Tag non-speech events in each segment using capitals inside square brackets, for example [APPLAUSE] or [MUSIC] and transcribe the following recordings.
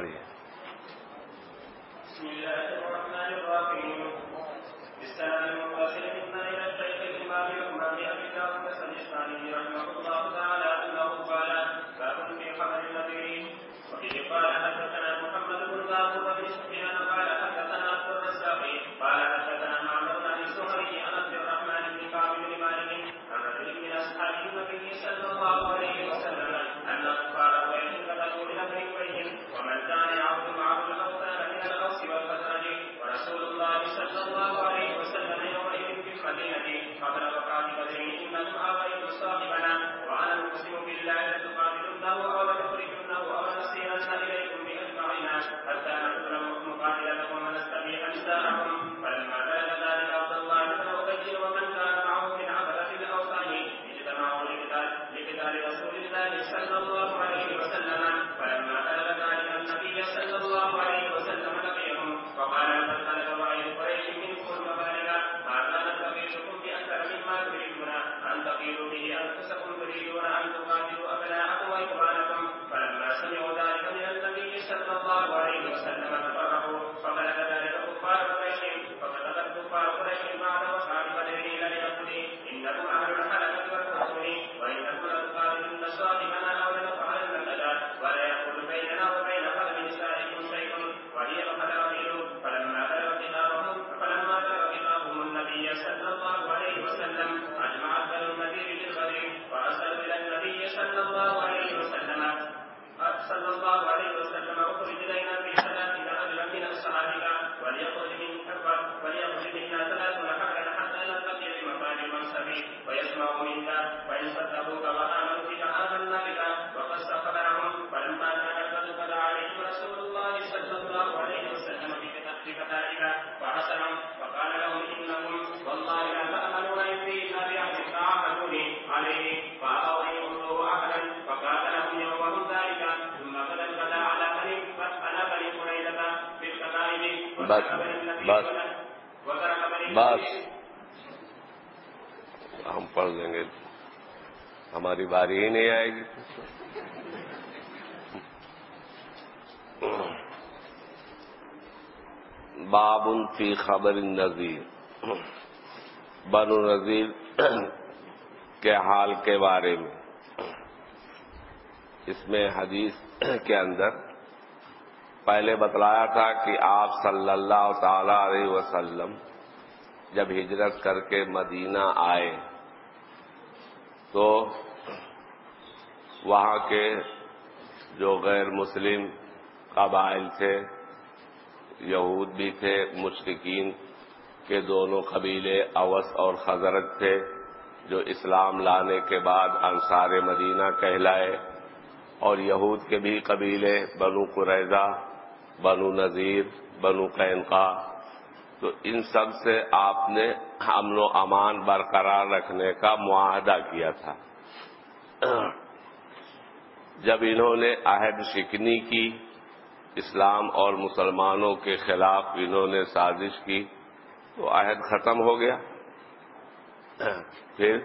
والی ہے۔ تقتلوا به انفسكم تريدون ان تقاتلوا ابناءكم واخوانكم فلما سمعوا ذلك من النبي صلى الله عليه وسلم باری ہی نہیں آئے گی۔ باب فی خبر نذیر۔ بنو نذیر کے حال کے بارے میں۔ اس میں حدیث کے اندر پہلے بتلایا تھا کہ آپ صلی اللہ تعالی علیہ وسلم جب ہجرت کر کے مدینہ آئے تو وہاں کے جو غیر مسلم قبائل تھے، یہود بھی تھے مشرقین کے دونوں قبیلے اوس اور خزرت تھے، جو اسلام لانے کے بعد انصار مدینہ کہلائے اور یہود کے بھی قبیلے بنو قریضہ بنو نذیر، بنو قینقا تو ان سب سے آپ نے امن و امان برقرار رکھنے کا معاہدہ کیا تھا۔ جب انہوں نے عہد شکنی کی، اسلام اور مسلمانوں کے خلاف انہوں نے سازش کی، تو عہد ختم ہو گیا۔ پھر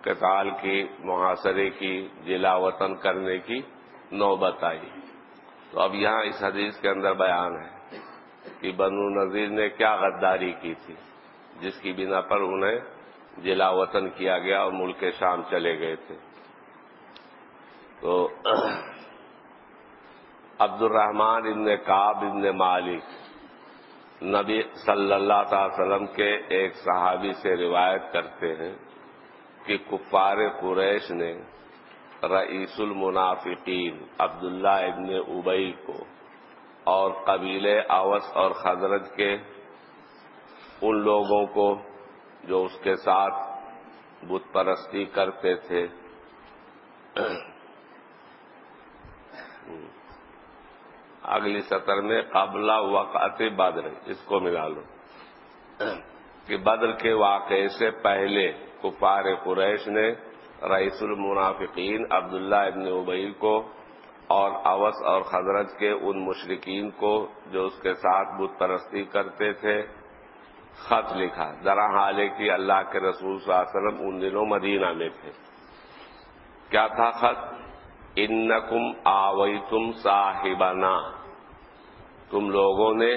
قتال کی محاصرے کی جلا وطن کرنے کی نوبت آئی۔ تو اب یہاں اس حدیث کے اندر بیان ہے کہ بنو نذیر نے کیا غداری کی تھی، جس کی بنا پر انہیں جلا وطن کیا گیا اور ملک شام چلے گئے تھے۔ تو [CLEARS THROAT] عبد الرحمان ابن کاب ابن مالک نبی صلی اللہ تعالی وسلم کے ایک صحابی سے روایت کرتے ہیں کہ کفار قریش نے رئیس المنافقین عبداللہ ابن ابئی کو اور قبیل اوس اور خزرج کے ان لوگوں کو جو اس کے ساتھ بت پرستی کرتے تھے اگلی سطر میں قبلہ وقعت بدر، اس کو ملا لو۔ کہ بدر کے واقعے سے پہلے کفار قریش نے رئیس المنافقین عبداللہ ابن ابئی کو اور اوس اور خزرج کے ان مشرقین کو جو اس کے ساتھ بت پرستی کرتے تھے، خط لکھا۔ ذرا حال کی اللہ کے رسول صلی اللہ علیہ وسلم ان دنوں مدینہ میں تھے۔ کیا تھا خط؟ انکم آویتم صاحبنا۔ تم لوگوں نے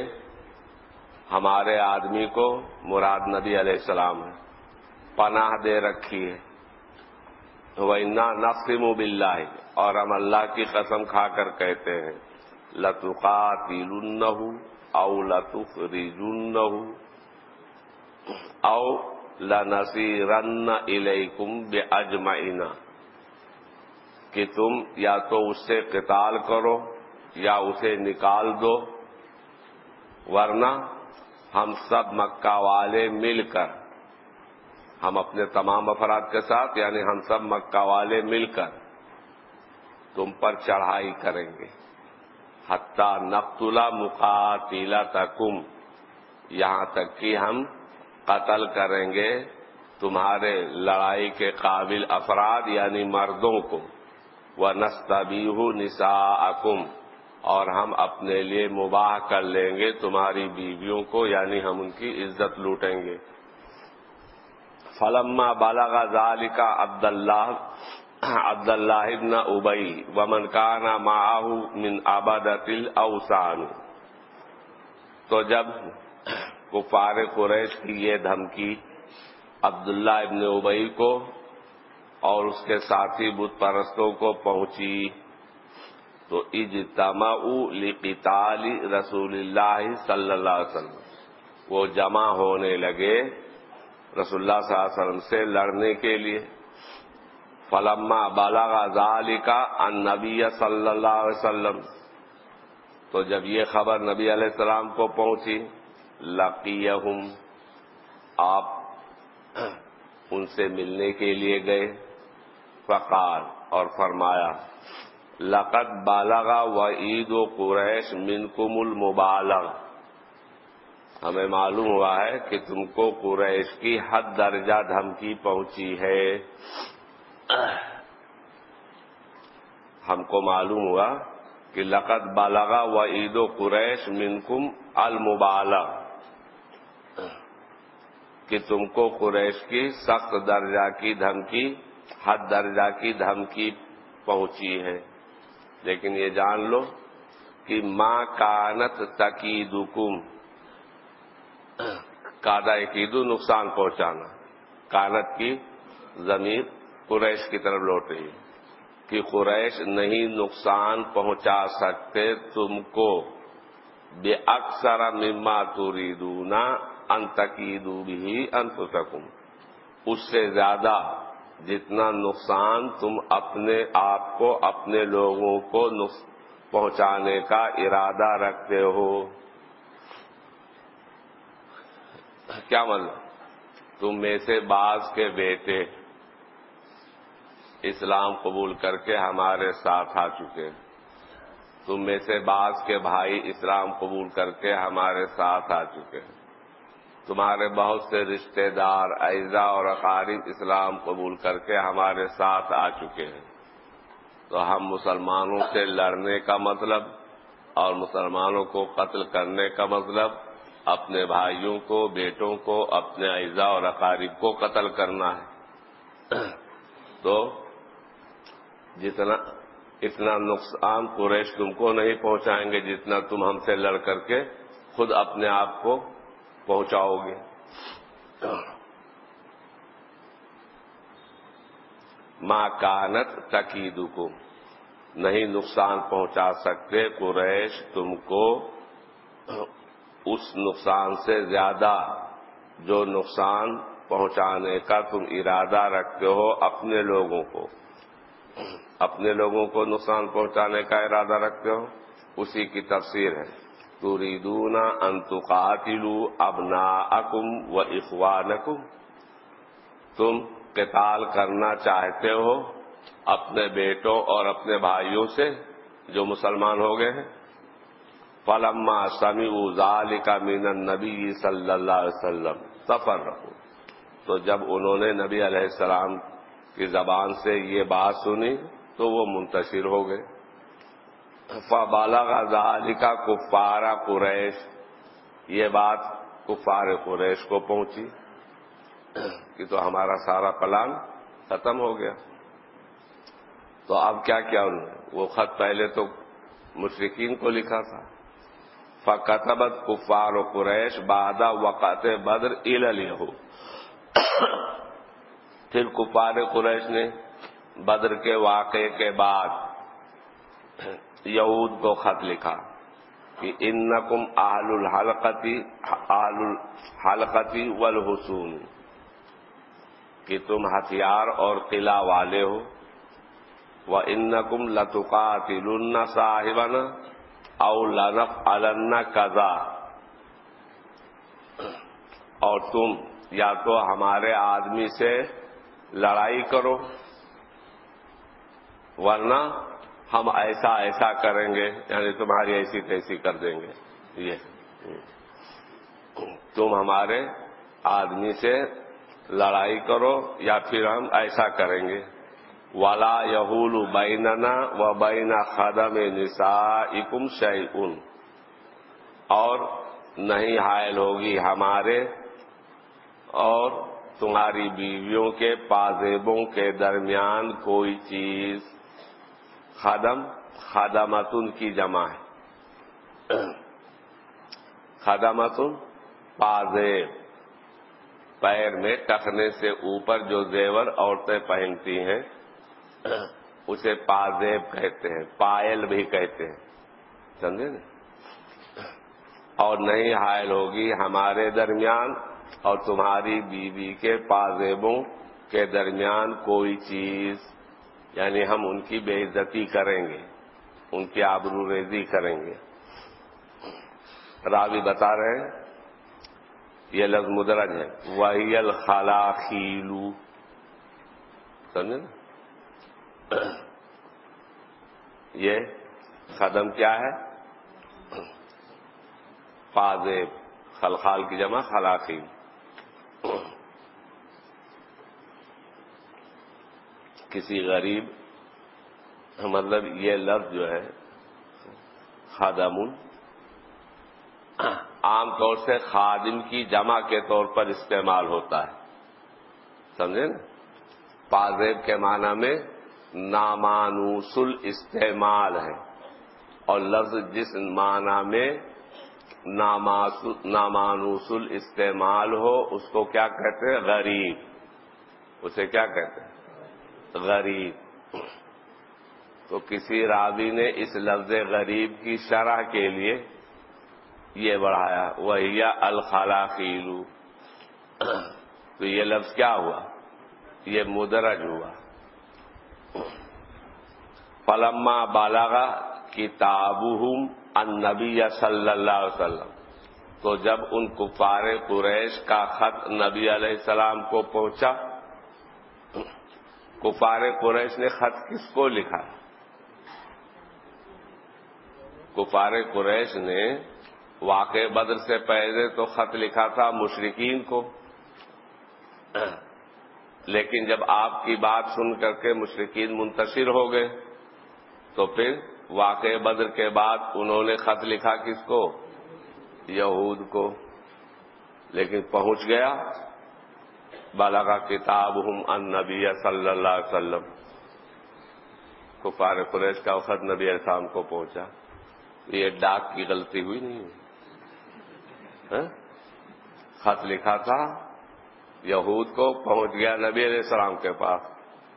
ہمارے آدمی کو مراد نبی علیہ السلام ہے، پناہ دے رکھی ہے۔ وہ نقسم بلّہ اور ہم اللہ کی قسم کھا کر کہتے ہیں لطقاتل او لطف رجن او لنسی لنصیرن الیکم بے کہ تم یا تو اس سے قتال کرو یا اسے نکال دو، ورنہ ہم سب مکہ والے مل کر، ہم اپنے تمام افراد کے ساتھ یعنی ہم سب مکہ والے مل کر تم پر چڑھائی کریں گے۔ حتیٰ نقتلا مقاتلا تکم یہاں تک کہ ہم قتل کریں گے تمہارے لڑائی کے قابل افراد یعنی مردوں کو۔ وہ نستبیح نسا اور ہم اپنے لیے مباح کر لیں گے تمہاری بیویوں کو یعنی ہم ان کی عزت لوٹیں گے۔ فلما بالا ذالکا کا عبد اللہ [CLEARS THROAT] عبد اللہ ابن ابئی ومن کانا ماہو من آبادت اوسان تو جب کفار قریش کی یہ دھمکی عبداللہ ابن ابئی کو اور اس کے ساتھی بت پرستوں کو پہنچی۔ تو اجتماع لقتال رسول اللہ صلی اللہ علیہ وسلم۔ وہ جمع ہونے لگے رسول اللہ صلی اللہ علیہ وسلم سے لڑنے کے لیے۔ فلما بالا ذالی کا ان نبی صلی اللہ علیہ وسلم۔ تو جب یہ خبر نبی علیہ السلام کو پہنچی، لقیہم۔ آپ ان سے ملنے کے لیے گئے۔ فقال اور فرمایا لقت بالغا و عید و قریش من کم المبالغ۔ ہمیں معلوم ہوا ہے کہ تم کو قریش کی حد درجہ دھمکی پہنچی ہے۔ ہم کو معلوم ہوا کہ لقت بالغا و عید و قریش منکم المبالغ۔ کہ تم کو قریش کی سخت درجہ کی دھمکی حد درجہ کی دھمکی پہنچی ہے۔ لیکن یہ جان لو کہ ماں کانت تقیدکم کادا عقیدو نقصان پہنچانا۔ کانت کی زمین قریش کی طرف لوٹ رہی ہے۔ کہ قریش نہیں نقصان پہنچا سکتے تم کو، بے اکثر مما توریدونا انتقیدو بھی انت اس سے زیادہ جتنا نقصان تم اپنے آپ کو، اپنے لوگوں کو پہنچانے کا ارادہ رکھتے ہو۔ کیا مطلب؟ تم میں سے بعض کے بیٹے اسلام قبول کر کے ہمارے ساتھ آ چکے۔ تم میں سے بعض کے بھائی اسلام قبول کر کے ہمارے ساتھ آ چکے۔ ہیں تمہارے بہت سے رشتہ دار اعزا اور اقارب اسلام قبول کر کے ہمارے ساتھ آ چکے ہیں۔ تو ہم مسلمانوں سے لڑنے کا مطلب اور مسلمانوں کو قتل کرنے کا مطلب اپنے بھائیوں کو، بیٹوں کو، اپنے اعزا اور اقارب کو قتل کرنا ہے۔ تو جتنا، اتنا نقصان قریش تم کو نہیں پہنچائیں گے جتنا تم ہم سے لڑ کر کے خود اپنے آپ کو پہنچاؤ گے۔ ماں کانت تقید کو نہیں نقصان پہنچا سکتے قریش، تم کو اس نقصان سے زیادہ۔ جو نقصان پہنچانے کا تم ارادہ رکھتے ہو اپنے لوگوں کو۔ اپنے لوگوں کو نقصان پہنچانے کا ارادہ رکھتے ہو، اسی کی تفسیر ہے۔ تريدون ان تقاتلوا ابناءكم و تم قتال کرنا چاہتے ہو اپنے بیٹوں اور اپنے بھائیوں سے جو مسلمان ہو گئے ہیں؟ فلما سمی ازال کا مین نبی صلی اللہ علیہ وسلم، سفر رہو۔ تو جب انہوں نے نبی علیہ السلام کی زبان سے یہ بات سنی تو وہ منتشر ہو گئے۔ فبالغ ذالک کفار قریش۔ یہ بات کفار قریش کو پہنچی کہ تو ہمارا سارا پلان ختم ہو گیا۔ تو اب کیا کیا انہوں نے؟ وہ خط پہلے تو مشرقین کو لکھا تھا۔ فقتبت کفار و قریش بادہ وقت بدر ال ہو پھر کفار قریش نے بدر کے واقعے کے بعد یہود کو خط لکھا کہ انکم آل الحلقتی آل الحلقتی والحسون، کہ تم ہتھیار اور قلعہ والے ہو وہ انکم لتقاتلن صاحبن او لنف الن کزا اور تم یا تو ہمارے آدمی سے لڑائی کرو، ورنہ ہم ایسا ایسا کریں گے یعنی تمہاری ایسی تیسی کر دیں گے۔ یہ۔ تم ہمارے آدمی سے لڑائی کرو یا پھر ہم ایسا کریں گے۔ والا یہول بیننا و بین خدم نسا اکم شعین اور نہیں حائل ہوگی ہمارے اور تمہاری بیویوں کے پازیبوں کے درمیان کوئی چیز۔ خدم خدمتن کی جمع ہے۔ خدمتن پازیب پیر میں ٹکنے سے اوپر جو زیور عورتیں پہنتی ہیں، اسے پازیب کہتے ہیں، پائل بھی کہتے ہیں۔ سمجھے نا؟ اور نہیں حائل ہوگی ہمارے درمیان، اور تمہاری بیوی کے پازیبوں کے درمیان کوئی چیز۔ یعنی ہم ان کی بے عزتی کریں گے، ان کی آبرو ریزی کریں گے۔ راوی بتا رہے ہیں، یہ لفظ مدرج ہے۔ وہی الخلا خیلو سمجھے نا؟ یہ قدم کیا ہے؟ پازیب خلخال کی جمع خلاقیل۔ کسی غریب مطلب یہ لفظ جو ہے خادم عام طور سے خادم کی جمع کے طور پر استعمال ہوتا ہے۔ سمجھے نا؟ پازیب کے معنی میں نامانوسل استعمال ہے۔ اور لفظ جس معنی میں نامانوسل استعمال ہو، اس کو کیا کہتے ہیں؟ غریب۔ اسے کیا کہتے ہیں؟ غریب۔ تو کسی راوی نے اس لفظ غریب کی شرح کے لیے یہ بڑھایا وہی الخلا خیلو تو یہ لفظ کیا ہوا؟ یہ مدرج ہوا۔ پلما بالاگا کتاب النبی صلی اللہ علیہ وسلم۔ تو جب ان کفار قریش کا خط نبی علیہ السلام کو پہنچا کفار قریش نے خط کس کو لکھا؟ کفار قریش نے واقع بدر سے پہلے تو خط لکھا تھا مشرقین کو۔ لیکن جب آپ کی بات سن کر کے مشرقین منتشر ہو گئے، تو پھر واقع بدر کے بعد انہوں نے خط لکھا کس کو؟ یہود کو۔ لیکن پہنچ گیا۔ بالا کا کتاب ہم ان نبی صلی اللہ علیہ وسلم۔ کفار قریش کا خط نبی السلام کو پہنچا۔ یہ ڈاک کی غلطی ہوئی نہیں ہاں؟ خط لکھا تھا، یہود کو پہنچ گیا نبی علیہ السلام کے پاس۔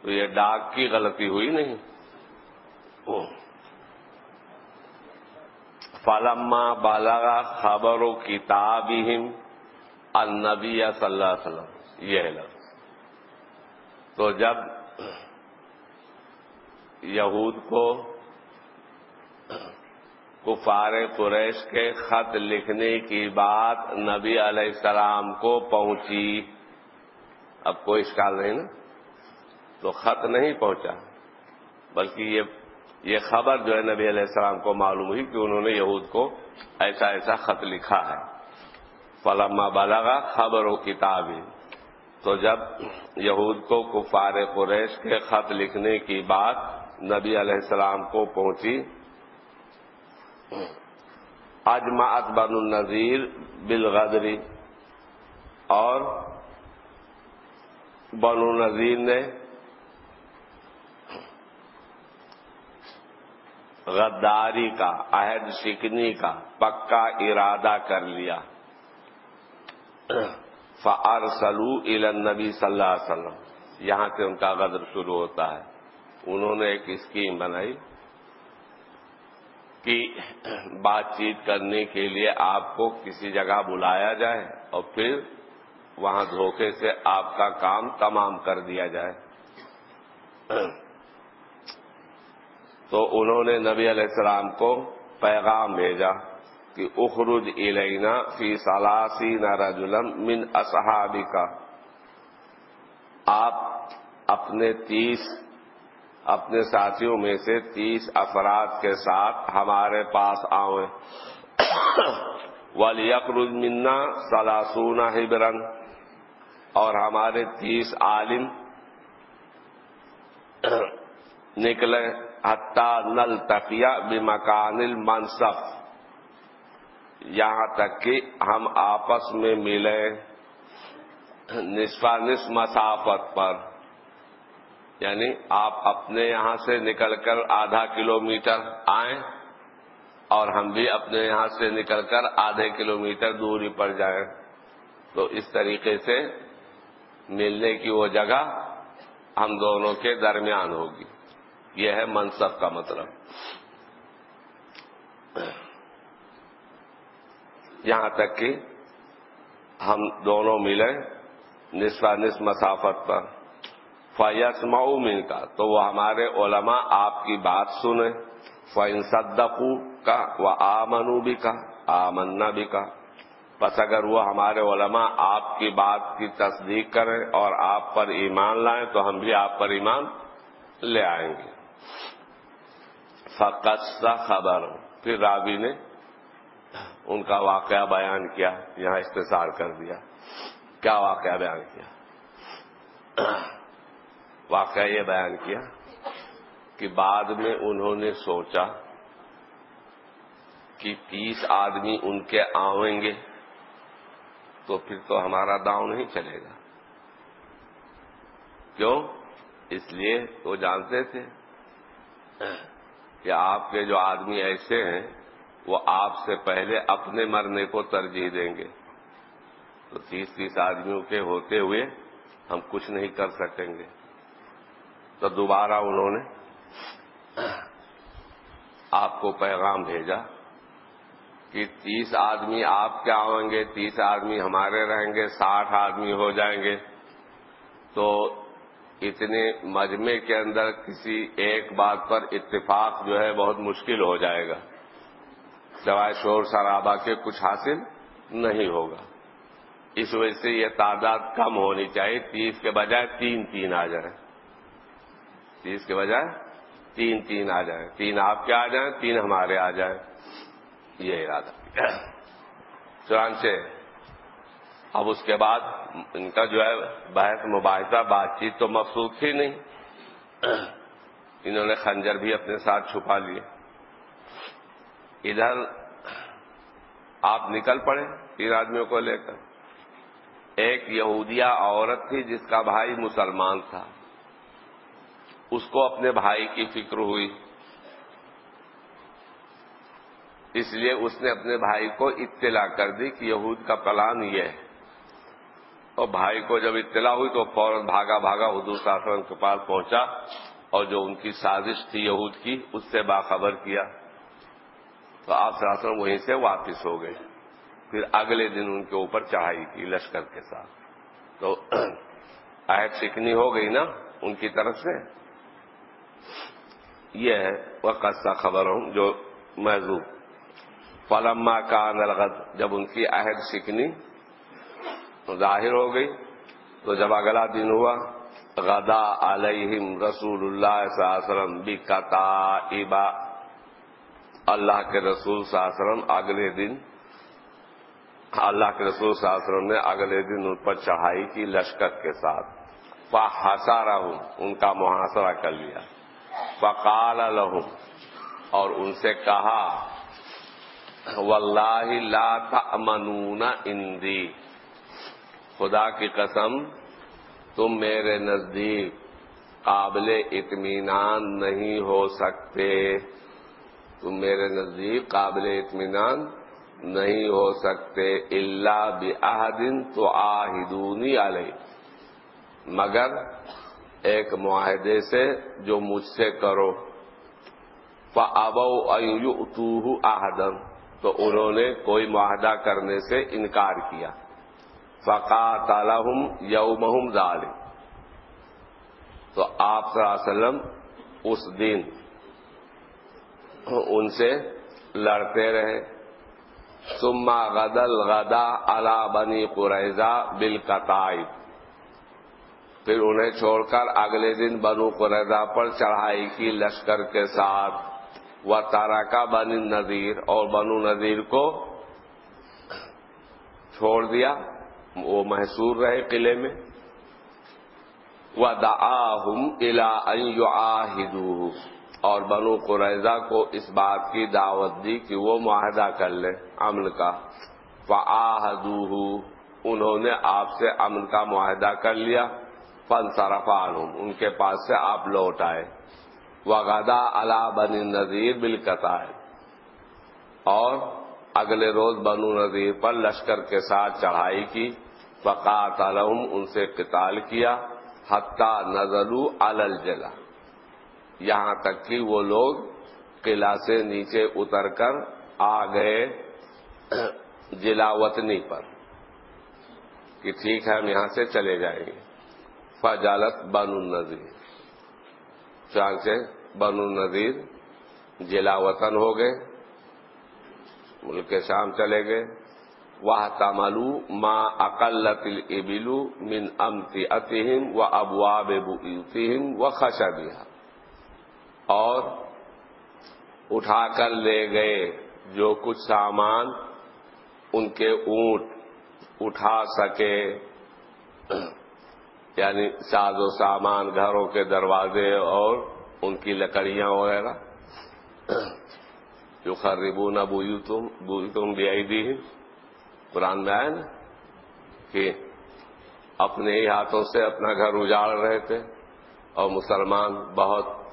تو یہ ڈاک کی غلطی ہوئی نہیں؟ فلما بالا خبر و کتاب النبی صلی اللہ علیہ وسلم۔ یہ لفظ تو جب یہود کو کفار قریش کے خط لکھنے کی بات نبی علیہ السلام کو پہنچی، اب کوئی اشکال نہیں نا۔ تو خط نہیں پہنچا، بلکہ یہ یہ خبر جو ہے نبی علیہ السلام کو معلوم ہوئی کہ انہوں نے یہود کو ایسا ایسا خط لکھا ہے۔ فلما بالاگا خبر و کتاب تو جب یہود کو کفار قریش کے خط لکھنے کی بات نبی علیہ السلام کو پہنچی اجماعت بن النظیر بالغدری اور بن النظیر نے غداری کا، عہد شکنی کا پکا ارادہ کر لیا۔ فار سلو نبی صلی اللہ علیہ وسلم۔ یہاں سے ان کا غدر شروع ہوتا ہے۔ انہوں نے ایک اسکیم بنائی کہ بات چیت کرنے کے لیے آپ کو کسی جگہ بلایا جائے اور پھر وہاں دھوکے سے آپ کا کام تمام کر دیا جائے۔ تو انہوں نے نبی علیہ السلام کو پیغام بھیجا۔ کہ اخرج الینا فی سلاسی رجلم من اصحابی کا آپ اپنے تیس، اپنے ساتھیوں میں سے تیس افراد کے ساتھ ہمارے پاس آئیں ولی اخرج منا سلاسون ہبرن اور ہمارے تیس عالم نکلے حتہ نل تقیہ بمکان المنصف۔ یہاں تک کہ ہم آپس میں ملے نصفا نصف مسافت پر۔ یعنی آپ اپنے یہاں سے نکل کر آدھا کلومیٹر آئیں اور ہم بھی اپنے یہاں سے نکل کر آدھے کلومیٹر دوری پر جائیں۔ تو اس طریقے سے ملنے کی وہ جگہ ہم دونوں کے درمیان ہوگی۔ یہ ہے منصب کا مطلب۔ یہاں تک کہ ہم دونوں ملے نسبا نصف مسافت پر۔ فیس معمین کا تو وہ ہمارے علماء آپ کی بات سنیں۔ فن صدقو کا وہ آمنو بھی کا آمنا بھی کا بس اگر وہ ہمارے علماء آپ کی بات کی تصدیق کریں اور آپ پر ایمان لائیں، تو ہم بھی آپ پر ایمان لے آئیں گے۔ فقط خبر پھر راوی نے ان کا واقعہ بیان کیا، یہاں اختصار کر دیا۔ کیا واقعہ بیان کیا؟ واقعہ یہ بیان کیا کہ بعد میں انہوں نے سوچا کہ تیس آدمی ان کے آئیں گے تو پھر تو ہمارا داؤں نہیں چلے گا۔ کیوں؟ اس لیے وہ جانتے تھے کہ آپ کے جو آدمی ایسے ہیں وہ آپ سے پہلے اپنے مرنے کو ترجیح دیں گے۔ تو تیس تیس آدمیوں کے ہوتے ہوئے ہم کچھ نہیں کر سکیں گے۔ تو دوبارہ انہوں نے آپ کو پیغام بھیجا کہ تیس آدمی آپ کے آئیں گے؟ تیس آدمی ہمارے رہیں گے، ساٹھ آدمی ہو جائیں گے۔ تو اتنے مجمے کے اندر کسی ایک بات پر اتفاق جو ہے بہت مشکل ہو جائے گا۔ سوائے شور شرابہ کے کچھ حاصل نہیں ہوگا۔ اس وجہ سے یہ تعداد کم ہونی چاہیے۔ تیس کے بجائے تین تین آ جائیں تیس کے بجائے تین تین آ جائیں تین آپ کے آ جائیں، تین ہمارے آ جائیں۔ یہ ارادہ۔ چنانچہ اب اس کے بعد ان کا جو ہے بحث مباحثہ، بات چیت تو مقصود تھی نہیں۔ انہوں نے خنجر بھی اپنے ساتھ چھپا لیے۔ ادھر آپ نکل پڑے تین آدمیوں کو لے کر۔ ایک یہودیہ عورت تھی جس کا بھائی مسلمان تھا۔ اس کو اپنے بھائی کی فکر ہوئی۔ اس لیے اس نے اپنے بھائی کو اطلاع کر دی کہ یہود کا پلان یہ ہے۔ اور بھائی کو جب اطلاع ہوئی تو فوراً بھاگا بھاگا حدود شاسن کے پاس پہنچا اور جو ان کی سازش تھی یہود کی، اس سے باخبر کیا۔ تو آپ شاسن وہیں سے واپس ہو گئے۔ پھر اگلے دن ان کے اوپر چڑھائی کی لشکر کے ساتھ۔ تو [CLEARS THROAT] عہد شکنی ہو گئی نا ان کی طرف سے۔ یہ ہے وہ قصہ خبر ہوں جو محضوب۔ فلما کا نرغد جب ان کی عہد شکنی ظاہر ہو گئی، تو جب اگلا دن ہوا، غدا علیہم رسول اللہ صلی اللہ علیہ وسلم بکتا اللہ کے رسول صلی اللہ علیہ وسلم اگلے دن، اللہ کے رسول صلی اللہ علیہ وسلم نے اگلے دن ان پر چڑھائی کی لشکر کے ساتھ۔ فحسارا ہوں ان کا محاصرہ کر لیا۔ فقال لہم، اور ان سے کہا، واللہ لا تأمنون اندی۔ خدا کی قسم، تم میرے نزدیک قابل اطمینان نہیں ہو سکتے۔ تم میرے نزدیک قابل اطمینان نہیں ہو سکتے اللہ بحدن تو آہدونی علیہ مگر ایک معاہدے سے جو مجھ سے کرو۔ فبو اتوہ آہدن تو انہوں نے کوئی معاہدہ کرنے سے انکار کیا۔ فقا تعالم یوم ظالم تو آپ صلی اللہ علیہ وسلم اس دن ان سے لڑتے رہے۔ سما غدل غدا الا بنی قریضہ بل پھر انہیں چھوڑ کر اگلے دن بنو قریضہ پر چڑھائی کی لشکر کے ساتھ۔ وہ تارا کا بنی نذیر اور بنو نذیر کو چھوڑ دیا۔ وہ محسور رہے قلعے میں۔ وہ دا ہم الا اور بنو قریضہ کو اس بات کی دعوت دی کہ وہ معاہدہ کر لے امن کا۔ فآہدوہ انہوں نے آپ سے امن کا معاہدہ کر لیا۔ فن سرفا ان کے پاس سے آپ لوٹ آئے۔ وغدا اللہ بنی نذیر بالکتا اور اگلے روز بنو نذیر پر لشکر کے ساتھ چڑھائی کی۔ فقات علم ان سے قتال کیا۔ حتہ نظرو الجلا یہاں تک کہ وہ لوگ قلعہ سے نیچے اتر کر آ گئے جلا وطنی پر کہ ٹھیک ہے، ہم یہاں سے چلے جائیں گے۔ فجالت بن النظیر چانگ سے بن النظیر جلا وطن ہو گئے، ملک کے شام چلے گئے۔ وہ تملو ماں اقلت ابلو من امتی اتہم و ابواب و خشا اور اٹھا کر لے گئے جو کچھ سامان ان کے اونٹ اٹھا سکے۔ یعنی ساز و سامان گھروں کے دروازے اور ان کی لکڑیاں وغیرہ۔ جو خربو نہ بوئی تم بوئی تم بھی آئی دی قرآن میں آئے نا کہ اپنے ہی ہاتھوں سے اپنا گھر اجاڑ رہے تھے اور مسلمان بہت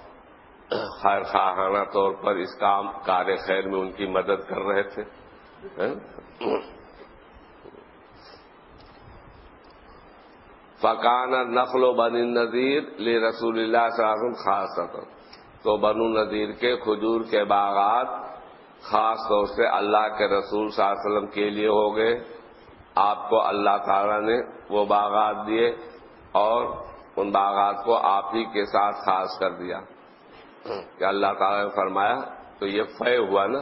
خیر خواہانہ طور پر اس کام کار خیر میں ان کی مدد کر رہے تھے۔ ہاں؟ فقان نقل و بن نذیر لی رسول اللہ صلی اللہ خاص تو بنو نذیر کے کھجور کے باغات خاص طور سے اللہ کے رسول صلی اللہ علیہ وسلم کے لیے ہو گئے۔ آپ کو اللہ تعالی نے وہ باغات دیے اور ان باغات کو آپ ہی کے ساتھ خاص کر دیا۔ کہ اللہ تعالی نے فرمایا تو یہ فے ہوا نا۔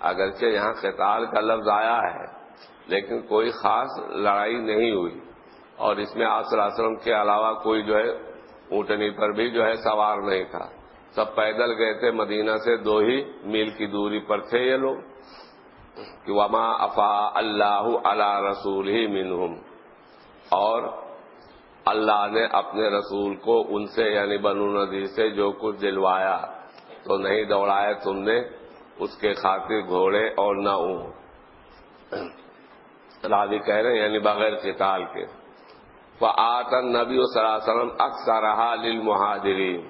اگرچہ یہاں قتال کا لفظ آیا ہے، لیکن کوئی خاص لڑائی نہیں ہوئی۔ اور اس میں آپ صلی اللہ علیہ وسلم کے علاوہ کوئی جو ہے اونٹنی پر بھی جو ہے سوار نہیں تھا۔ سب پیدل گئے تھے، مدینہ سے دو ہی میل کی دوری پر تھے یہ لوگ۔ کہ وما افا اللہ اللہ رسول ہی منہم۔ اور اللہ نے اپنے رسول کو ان سے یعنی بنو ندی سے جو کچھ دلوایا تو نہیں دوڑائے تم نے اس کے خاطر گھوڑے اور نہ اون راضی کہہ رہے ہیں یعنی بغیر قتال کے۔ آتن نبی صلی اللہ علیہ وسلم اکثر رہا مہاجرین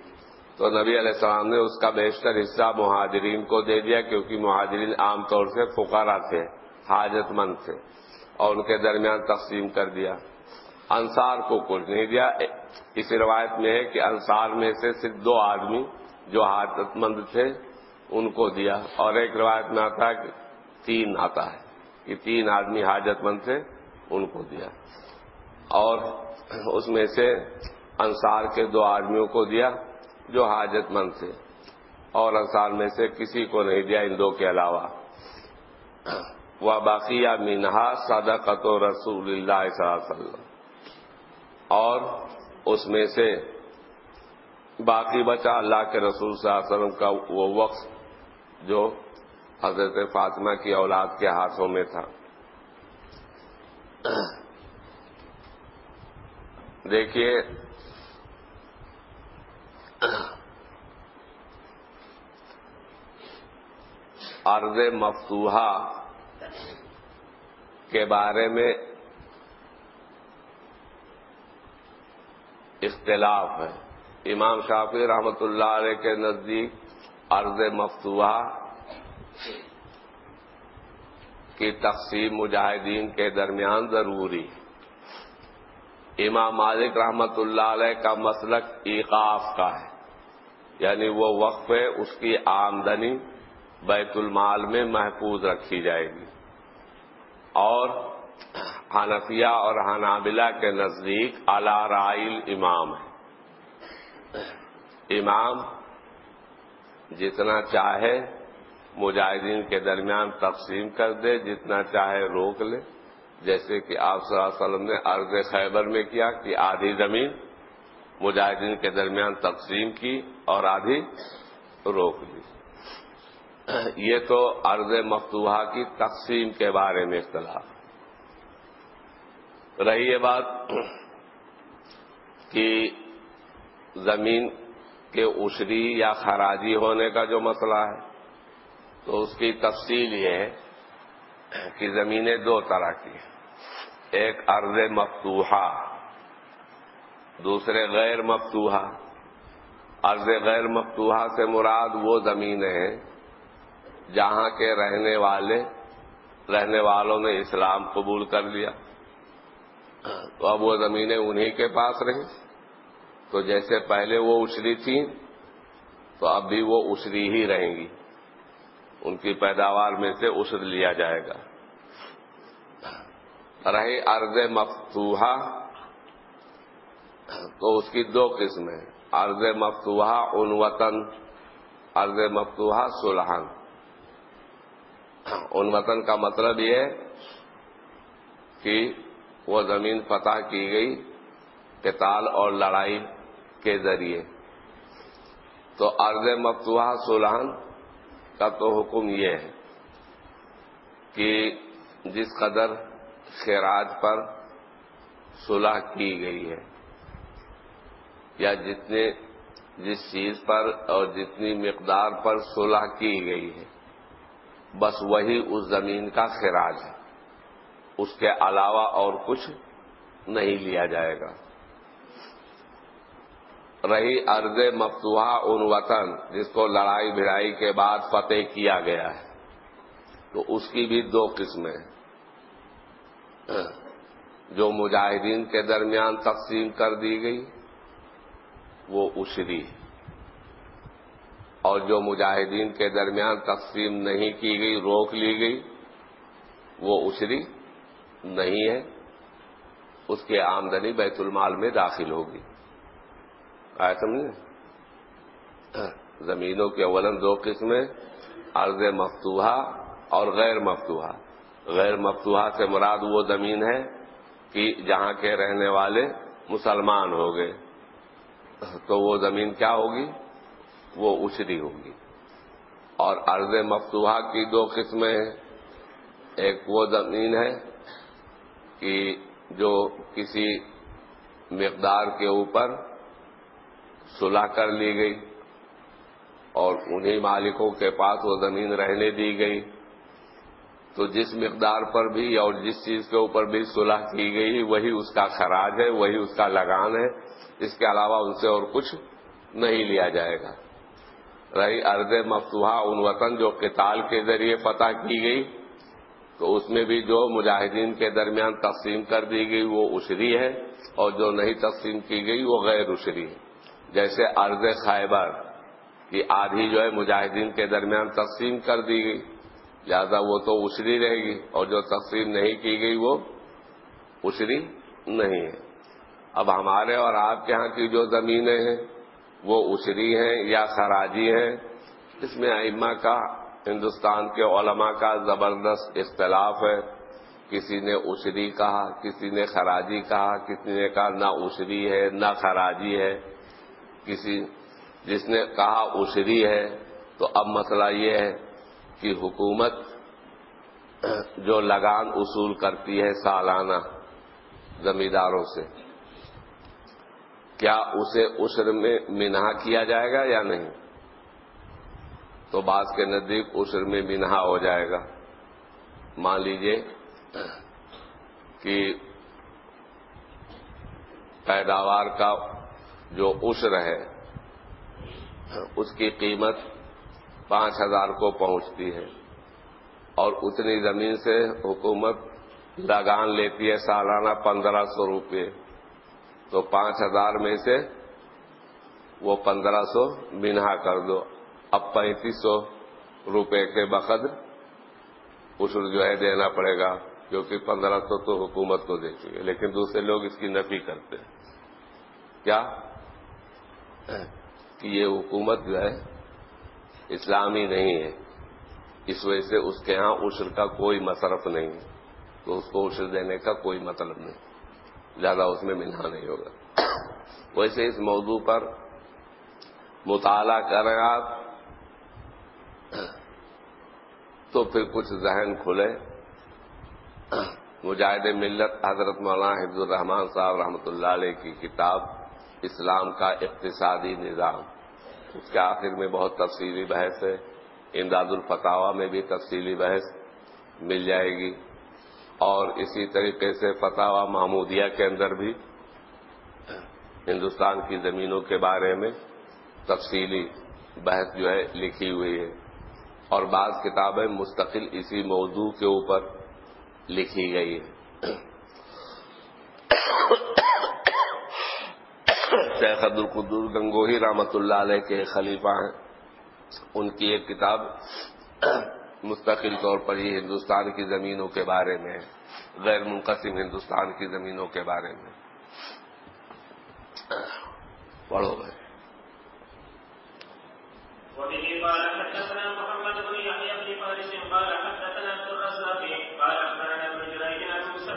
تو نبی علیہ السلام نے اس کا بیشتر حصہ مہاجرین کو دے دیا کیونکہ مہاجرین عام طور سے فقارا تھے، حاجت مند تھے اور ان کے درمیان تقسیم کر دیا۔ انصار کو کچھ نہیں دیا۔ اس روایت میں ہے کہ انصار میں سے صرف دو آدمی جو حاجت مند تھے، ان کو دیا۔ اور ایک روایت میں آتا ہے کہ تین آتا ہے کہ تین آدمی حاجت مند تھے، ان کو دیا۔ اور اس میں سے انصار کے دو آدمیوں کو دیا جو حاجت مند تھے۔ اور انصار میں سے کسی کو نہیں دیا ان دو کے علاوہ۔ وہ باقیہ مینہا صدقت و رسول اللہ صلی اللہ علیہ وسلم۔ اور اس میں سے باقی بچا اللہ کے رسول صلی اللہ علیہ وسلم کا وہ وقت جو حضرت فاطمہ کی اولاد کے ہاتھوں میں تھا۔ دیکھیے ارض مفتوحہ کے بارے میں اختلاف ہے۔ امام شافی رحمت اللہ علیہ کے نزدیک ارض مفتوحہ کی تقسیم مجاہدین کے درمیان ضروری۔ امام مالک رحمت اللہ علیہ کا مسلک ایقاف کا ہے۔ یعنی وہ وقف ہے اس کی آمدنی بیت المال میں محفوظ رکھی جائے گی۔ اور حنفیہ اور حنابلہ کے نزدیک اعلی رائل امام ہے۔ امام جتنا چاہے مجاہدین کے درمیان تقسیم کر دے، جتنا چاہے روک لے۔ جیسے کہ آپ صلی اللہ علیہ وسلم نے عرض خیبر میں کیا کہ آدھی زمین مجاہدین کے درمیان تقسیم کی اور آدھی روک لی۔ یہ تو عرض مفتوحہ کی تقسیم کے بارے میں اختلاف رہی یہ بات کہ زمین کے اشری یا خراجی ہونے کا جو مسئلہ ہے، تو اس کی تفصیل یہ ہے کہ زمینیں دو طرح کی ہیں۔ ایک ارض مفتوحہ، دوسرے غیر مفتوحہ۔ ارض غیر مفتوحہ سے مراد وہ زمینیں ہیں جہاں کے رہنے والے، رہنے والوں نے اسلام قبول کر لیا۔ تو اب وہ زمینیں انہی کے پاس رہیں۔ تو جیسے پہلے وہ اچری تھیں تو اب بھی وہ اچری ہی رہیں گی۔ ان کی پیداوار میں سے اسر لیا جائے گا۔ رہی ارض مفتوحہ۔ تو اس کی دو قسمیں ارض مفتوحہ ان وطن، ارض مفتوحہ سلحن ان وطن کا مطلب یہ ہے کہ وہ زمین فتح کی گئی قتال اور لڑائی کے ذریعے۔ تو ارض مفتوحہ سلحن کا تو حکم یہ ہے کہ جس قدر خراج پر صلح کی گئی ہے یا جتنے جس چیز پر اور جتنی مقدار پر صلح کی گئی ہے، بس وہی اس زمین کا خراج ہے۔ اس کے علاوہ اور کچھ نہیں لیا جائے گا۔ رہی ارض مفتوحہ ان وطن جس کو لڑائی بھڑائی کے بعد فتح کیا گیا ہے۔ تو اس کی بھی دو قسمیں جو مجاہدین کے درمیان تقسیم کر دی گئی، وہ اشری اور جو مجاہدین کے درمیان تقسیم نہیں کی گئی، روک لی گئی، وہ اشری نہیں ہے، اس کی آمدنی بیت المال میں داخل ہوگی۔ آیا سمجھے؟ زمینوں کے اولن دو قسمیں ارض مفتوحہ اور غیر مفتوحہ۔ غیر مفتوحہ سے مراد وہ زمین ہے کہ جہاں کے رہنے والے مسلمان ہو گئے۔ تو وہ زمین کیا ہوگی؟ وہ اچری ہوگی۔ اور ارض مفتوحہ کی دو قسمیں ہیں۔ ایک وہ زمین ہے کہ جو کسی مقدار کے اوپر صلح کر لی گئی اور انہی مالکوں کے پاس وہ زمین رہنے دی گئی، تو جس مقدار پر بھی اور جس چیز کے اوپر بھی صلح کی گئی، وہی اس کا خراج ہے، وہی اس کا لگان ہے، اس کے علاوہ ان سے اور کچھ نہیں لیا جائے گا۔ رہی ارض مفتوحہ ان وطن جو قتال کے ذریعے فتح کی گئی تو اس میں بھی جو مجاہدین کے درمیان تقسیم کر دی گئی وہ اشری ہے اور جو نہیں تقسیم کی گئی وہ غیر اشری ہے۔ جیسے ارض خیبر کی آدھی جو ہے مجاہدین کے درمیان تقسیم کر دی گئی، لہذا وہ تو اشری رہے گی اور جو تقسیم نہیں کی گئی وہ اشری نہیں ہے۔ اب ہمارے اور آپ کے ہاں کی جو زمینیں ہیں وہ اشری ہیں یا خراجی ہیں، اس میں ائمہ کا ہندوستان کے علماء کا زبردست اختلاف ہے۔ کسی نے اشری کہا، کسی نے خراجی کہا، کسی نے کہا نہ اشری ہے، نہ خراجی ہے۔ کسی جس نے کہا اشری ہے، تو اب مسئلہ یہ ہے کہ حکومت جو لگان اصول کرتی ہے سالانہ زمینداروں سے، کیا اسے عشر میں منہا کیا جائے گا یا نہیں؟ تو بعض کے نزدیک عشر میں منہا ہو جائے گا۔ مان لیجیے کہ پیداوار کا جو عشر ہے، اس کی قیمت پانچ ہزار کو پہنچتی ہے اور اتنی زمین سے حکومت لگان لیتی ہے سالانہ پندرہ سو روپے۔ تو پانچ ہزار میں سے وہ پندرہ سو منہا کر دو۔ اب پینتیس سو روپے کے بقدر اصول جو ہے دینا پڑے گا کیونکہ پندرہ سو تو حکومت کو دے چکے۔ لیکن دوسرے لوگ اس کی نفی کرتے ہیں۔ کیا؟ کہ یہ حکومت جو ہے اسلامی نہیں ہے۔ اس وجہ سے اس کے ہاں عشر کا کوئی مصرف نہیں تو اس کو عشر دینے کا کوئی مطلب نہیں۔ زیادہ اس میں منہا نہیں ہوگا۔ ویسے اس موضوع پر مطالعہ کریں آپ۔ تو پھر کچھ ذہن کھلے۔ مجاہد ملت حضرت مولانا حفظ الرحمان صاحب رحمۃ اللہ علیہ کی کتاب اسلام کا اقتصادی نظام۔ اس کے آخر میں بہت تفصیلی بحث ہے۔ امداد الفتاوا میں بھی تفصیلی بحث مل جائے گی۔ اور اسی طریقے سے فتوا محمودیہ کے اندر بھی، ہندوستان کی زمینوں کے بارے میں تفصیلی بحث جو ہے لکھی ہوئی ہے۔ اور بعض کتابیں مستقل اسی موضوع کے اوپر لکھی گئی ہے شیخ عبد القدور گنگوہی رحمت اللہ علیہ کے خلیفہ ہیں۔ ان کی ایک کتاب مستقل طور پر یہ ہندوستان کی زمینوں کے بارے میں غیر منقسم ہندوستان کی زمینوں کے بارے میں۔ پڑھو بھائی۔ وبه قال حدثنا محمد بن يحيى بن فارس قال حدثنا عبد الرزاق قال اخبرنا ابن جريج عن موسى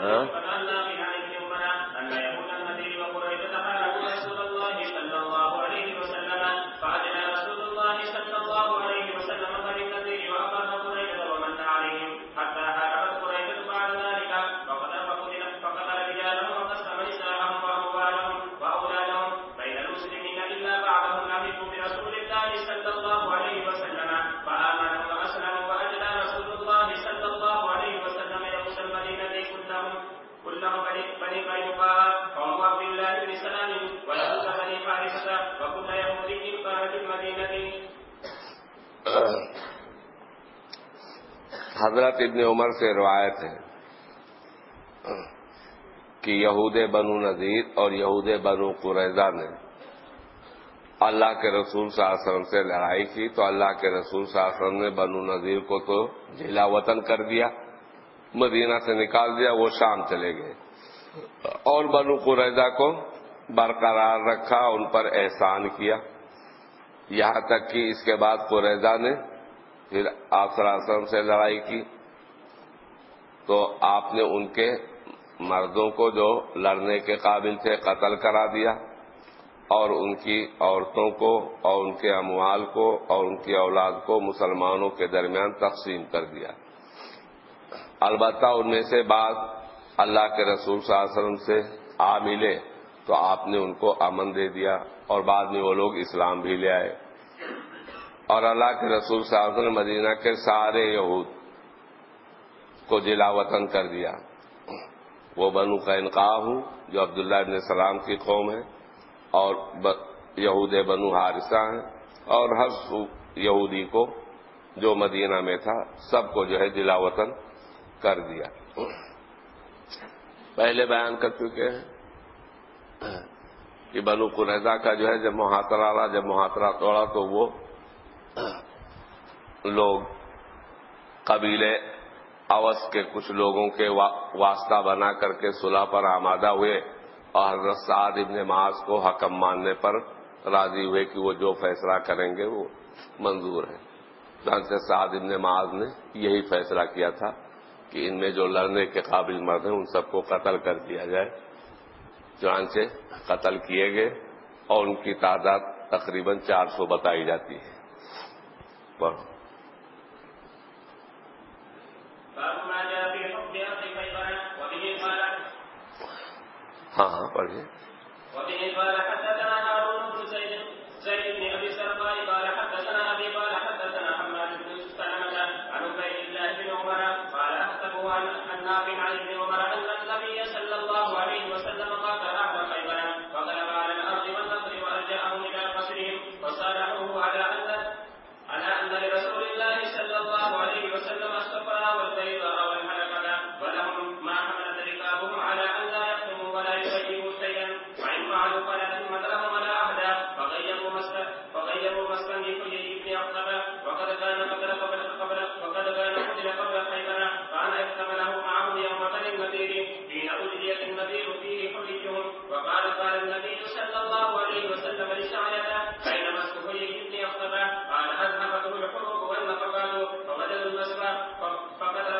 حضرت ابن عمر سے روایت ہے کہ یہود بنو نذیر اور یہود بنو قریضہ نے اللہ کے رسول صلی اللہ علیہ وسلم سے لڑائی کی تو اللہ کے رسول صلی اللہ علیہ وسلم نے بنو نذیر کو تو جلا وطن کر دیا، مدینہ سے نکال دیا، وہ شام چلے گئے۔ اور بنو قریضہ کو برقرار رکھا، ان پر احسان کیا۔ یہاں تک کہ اس کے بعد قریضہ نے پھر آپ صلی اللہ علیہ وسلم سے لڑائی کی۔ تو آپ نے ان کے مردوں کو جو لڑنے کے قابل تھے قتل کرا دیا اور ان کی عورتوں کو اور ان کے اموال کو اور ان کی اولاد کو مسلمانوں کے درمیان تقسیم کر دیا۔ البتہ ان میں سے بعض اللہ کے رسول صلی اللہ علیہ وسلم سے آ ملے تو آپ نے ان کو امن دے دیا اور بعد میں وہ لوگ اسلام بھی لے آئے۔ اور اللہ کے رسول صلی اللہ علیہ وسلم مدینہ کے سارے یہود کو جلا وطن کر دیا۔ وہ بنو قینقاہ ہوں، جو عبداللہ ابن سلام کی قوم ہے، اور یہود بنو حارثہ ہیں، اور ہر یہودی کو جو مدینہ میں تھا، سب کو جو ہے جلا وطن کر دیا۔ پہلے بیان کر چکے ہیں کہ بنو قریضہ کا جو ہے، جب محاصرہ رہا، جب محاصرہ توڑا تو وہ لوگ قبیلے اوس کے کچھ لوگوں کے واسطہ بنا کر کے صلح پر آمادہ ہوئے اور حضرت سعد ابن معاذ کو حکم ماننے پر راضی ہوئے کہ وہ جو فیصلہ کریں گے وہ منظور ہے۔ جان سے سعد ابن معاذ نے یہی فیصلہ کیا تھا کہ ان میں جو لڑنے کے قابل مرد ہیں ان سب کو قتل کر دیا جائے۔ چنانچہ قتل کیے گئے اور ان کی تعداد تقریباً چار سو بتائی جاتی ہے پڑھو باب ما جاء في حكم اخي خيبر وبه قال ہاں ہاں پڑھیے۔ وقال قال النبي صلى الله عليه وسلم لشعيته أين مسك حيي أفضل قال أذهبته الحروب والنفقات فوجدوا المسرى فقتل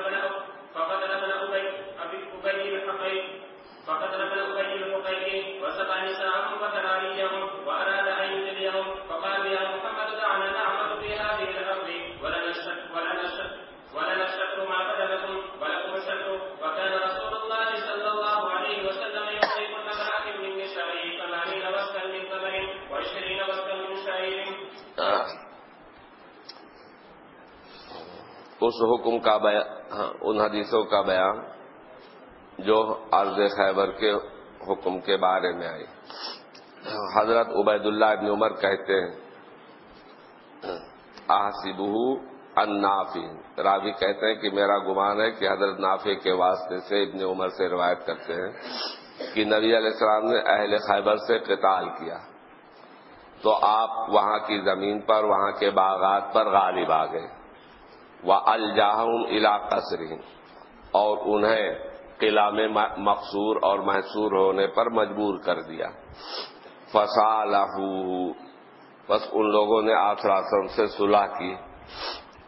اس حکم کا بیان ہاں، ان حدیثوں کا بیان جو عرض خیبر کے حکم کے بارے میں آئی۔ حضرت عبید اللہ ابن عمر کہتے ہیں آسبہ النافی راوی کہتے ہیں کہ میرا گمان ہے کہ حضرت نافع کے واسطے سے ابن عمر سے روایت کرتے ہیں کہ نبی علیہ السلام نے اہل خیبر سے قتال کیا۔ تو آپ وہاں کی زمین پر، وہاں کے باغات پر غالب آ گئے۔ وہ الجاہم علاقہ اور انہیں قلعہ میں مقصور اور محصور ہونے پر مجبور کر دیا۔ فسال بس ان لوگوں نے آسراسم سے صلح کی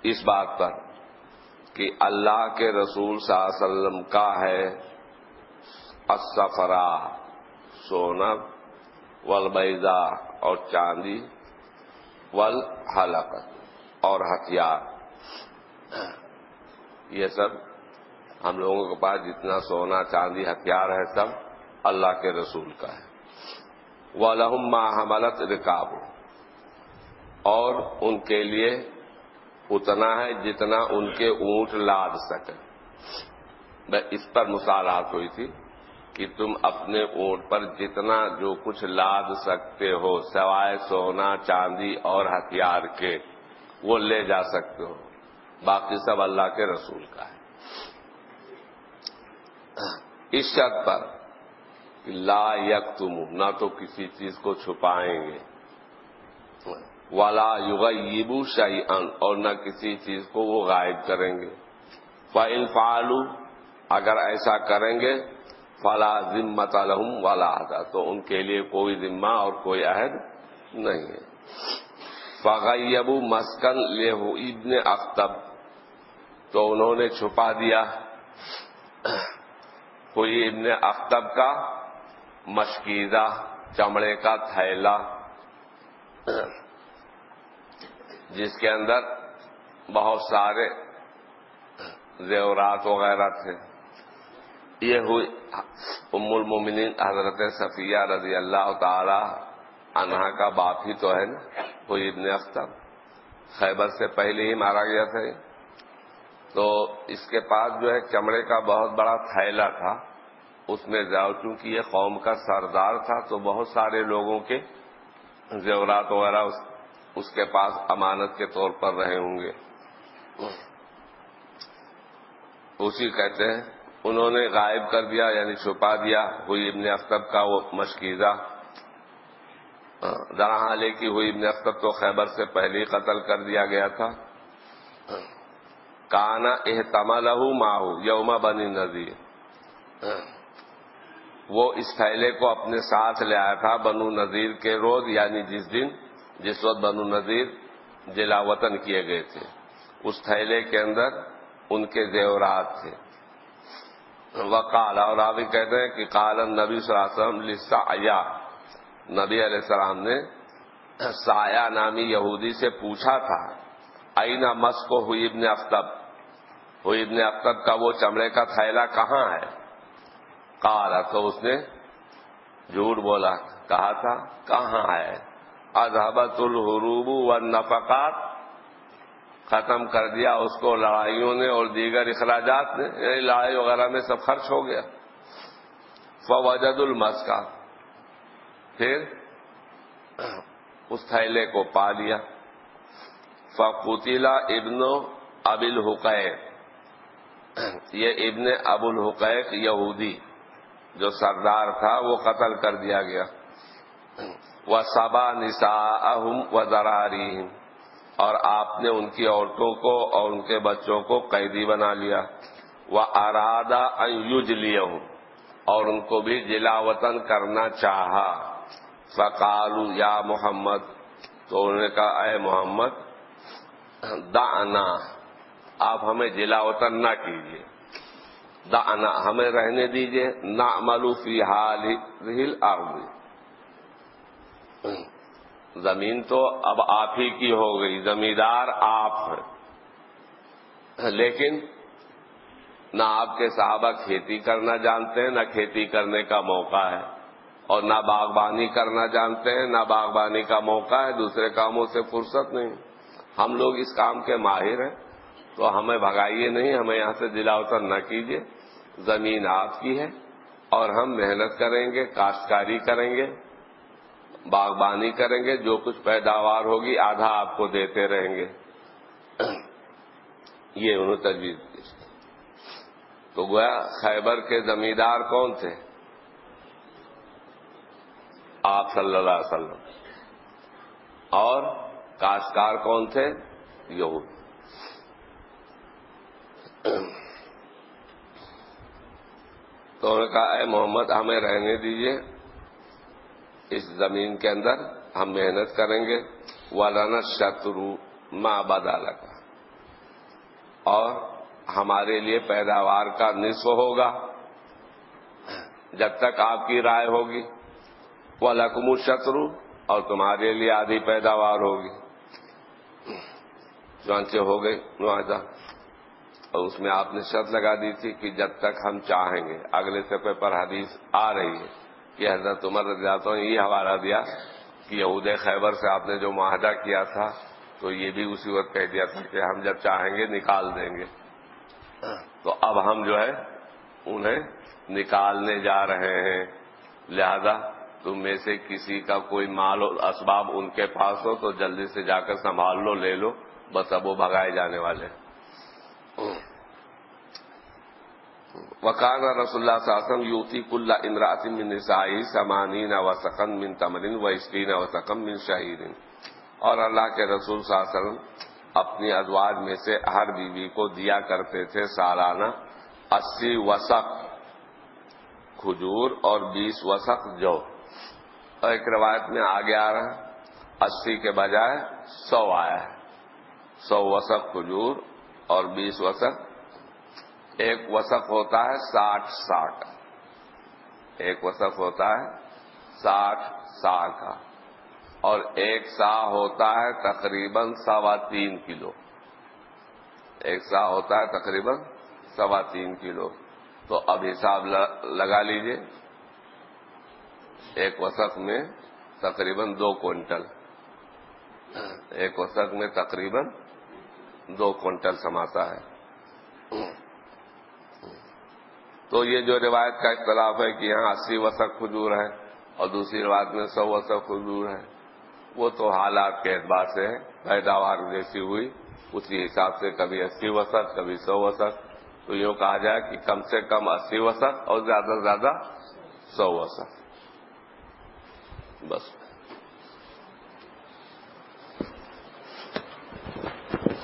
اس بات پر کہ اللہ کے رسول صلی اللہ علیہ وسلم کا ہے السفرا سونا والبیضا اور چاندی ول اور ہتھیار۔ یہ سب ہم لوگوں کے پاس جتنا سونا چاندی ہتھیار ہے سب اللہ کے رسول کا ہے۔ وہ لہما حملت رکاب اور ان کے لیے اتنا ہے جتنا ان کے اونٹ لاد سکے۔ اس پر مثالات ہوئی تھی کہ تم اپنے اونٹ پر جتنا جو کچھ لاد سکتے ہو، سوائے سونا، چاندی اور ہتھیار کے، وہ لے جا سکتے ہو۔ باقی سب اللہ کے رسول کا ہے۔ اس شرط پر لا یک تم نہ تو کسی چیز کو چھپائیں گے۔ والا یوگیبو شاہی ان اور نہ کسی چیز کو وہ غائب کریں گے۔ فعل فعلو اگر ایسا کریں گے، فلا ذمت الحم والا آتا تو ان کے لیے کوئی ذمہ اور کوئی عہد نہیں ہے۔ فغیبو مسکن لے ابن اختب تو انہوں نے چھپا دیا کوئی ابن اختب کا مشکیزہ، چمڑے کا تھیلا، جس کے اندر بہت سارے زیورات وغیرہ تھے۔ یہ ہوئی ام المومنین حضرت صفیہ رضی اللہ تعالی عنہا کا باپ ہی تو ہے نا، کوئی ابن اختر خیبر سے پہلے ہی مارا گیا تھا تو اس کے پاس جو ہے چمڑے کا بہت بڑا تھیلا تھا۔ اس میں جاؤ چونکہ یہ قوم کا سردار تھا، تو بہت سارے لوگوں کے زیورات وغیرہ اس کے پاس امانت کے طور پر رہے ہوں گے۔ اسی کہتے ہیں، انہوں نے غائب کر دیا یعنی چھپا دیا ہوئی ابن اختب کا وہ مشکیزہ۔ درا لے کی ہوئی ابن اختب تو خیبر سے پہلے ہی قتل کر دیا گیا تھا۔ کانا احتما لہو ماہو یوما بنی نذیر۔ وہ اس تھیلے کو اپنے ساتھ لے آیا تھا بنو نذیر کے روز یعنی جس دن، جس وقت بنو نذیر جلا وطن کیے گئے تھے۔ اس تھیلے کے اندر ان کے زیورات تھے۔ وہ کالا اور ابھی کہتے ہیں کہ کالن نبی صلی اللہ علیہ وسلم لسا آیا نبی علیہ السلام نے سایہ نامی یہودی سے پوچھا تھا آئینہ مس کو ہوئی ابن اختب ہوئی ابن اختب کا وہ چمڑے کا تھیلا کہاں ہے؟ کالا تو اس نے جھوٹ بولا، کہا تھا، کہاں ہے؟ اذہبت الحروب و نفقات ختم کر دیا اس کو لڑائیوں نے اور دیگر اخراجات نے یعنی لڑائی وغیرہ میں سب خرچ ہو گیا۔ فوجد المس کا پھر اس تھیلے کو پا لیا۔ فقتیلا ابن ابل حقیق [CLEARS THROAT] یہ ابن ابو الحقیق یہودی جو سردار تھا، وہ قتل کر دیا گیا۔ [CLEARS THROAT] و صبا نسا اہم و دراریم اور آپ نے ان کی عورتوں کو اور ان کے بچوں کو قیدی بنا لیا۔ وہ ارادہ یوج اور ان کو بھی جلا وطن کرنا چاہا۔ فقالو، یا محمد۔ تو انہوں نے کہا، اے محمد [CLEARS THROAT] دانا آپ ہمیں جلا وطن نہ کیجیے دانا ہمیں رہنے دیجیے نہ ملوفی حال آگے زمین تو اب آپ ہی کی ہو گئی، زمیندار آپ ہیں۔ لیکن نہ آپ کے صحابہ کھیتی کرنا جانتے ہیں، نہ کھیتی کرنے کا موقع ہے۔ اور نہ باغبانی کرنا جانتے ہیں، نہ باغبانی کا موقع ہے، دوسرے کاموں سے فرصت نہیں۔ ہم لوگ اس کام کے ماہر ہیں۔ تو ہمیں بھگائیے نہیں، ہمیں یہاں سے دلا اتر نہ کیجیے زمین آپ کی ہے اور ہم محنت کریں گے، کاشتکاری کریں گے، باغبانی کریں گے، جو کچھ پیداوار ہوگی آدھا آپ کو دیتے رہیں گے۔ [CLEARS THROAT] یہ انہوں تجویز کی تو گویا خیبر کے زمیندار کون تھے؟ آپ صلی اللہ علیہ وسلم۔ اور کاشتکار کون تھے؟ یہود۔ تو انہوں نے کہا، اے محمد، ہمیں رہنے دیجیے اس زمین کے اندر ہم محنت کریں گے۔ ولانا شترو ماں بدالا کا اور ہمارے لیے پیداوار کا نصف ہوگا۔ جب تک آپ کی رائے ہوگی۔ وہ لکم شترو اور تمہارے لیے آدھی پیداوار ہوگی۔ چانچے ہو گئے معاہدہ۔ اور اس میں آپ نے شرط لگا دی تھی کہ جب تک ہم چاہیں گے، اگلے سفے پر حدیث آ رہی ہے کہ حضرت عمر رضیاتوں نے یہ حوالہ دیا کہ یہود خیبر سے آپ نے جو معاہدہ کیا تھا، تو یہ بھی اسی وقت کہہ دیا تھا کہ ہم جب چاہیں گے نکال دیں گے۔ تو اب ہم جو ہے، انہیں نکالنے جا رہے ہیں۔ لہذا تم میں سے کسی کا کوئی مال اور اسباب ان کے پاس ہو، تو جلدی سے جا کر سنبھال لو، لے لو، بس اب وہ بھگائے جانے والے ہیں۔ وکان رسول اللہ صاحب یوتی کل امراط من نسائی سمانین و سکن من تمرین و اسکین و سکم من شہیدین اور اللہ کے رسول صلی اللہ علیہ وسلم اپنی ازواج میں سے ہر بیوی کو دیا کرتے تھے سالانہ اسی وسق کھجور اور بیس وسق جو۔ ایک روایت میں آگے آ رہا اسی کے بجائے سو آیا ہے۔ سو وسق کھجور اور بیس وسق، ایک وسق ہوتا ہے ساٹھ ساٹھ۔ ایک وسق ہوتا ہے ساٹھ سا کا اور ایک سا ہوتا ہے تقریباً سوا تین کلو۔ ایک سا ہوتا ہے تقریباً سوا تین کلو۔ تو اب حساب لگا لیجیے۔ ایک وسق میں تقریباً دو کوئنٹل۔ ایک وسق میں تقریباً دو کوئنٹل سماتا ہے۔ تو یہ جو روایت کا اختلاف ہے کہ یہاں اسی وسق کھجور ہے اور دوسری روایت میں سو وسق کھجور ہے وہ تو حالات کے اعتبار سے ہے پیداوار جیسی ہوئی۔ اسی حساب سے کبھی اسی وسق، کبھی سو وسق۔ تو یوں کہا جائے کہ کم سے کم اسی وسق اور زیادہ سے زیادہ سو وسق۔ بس۔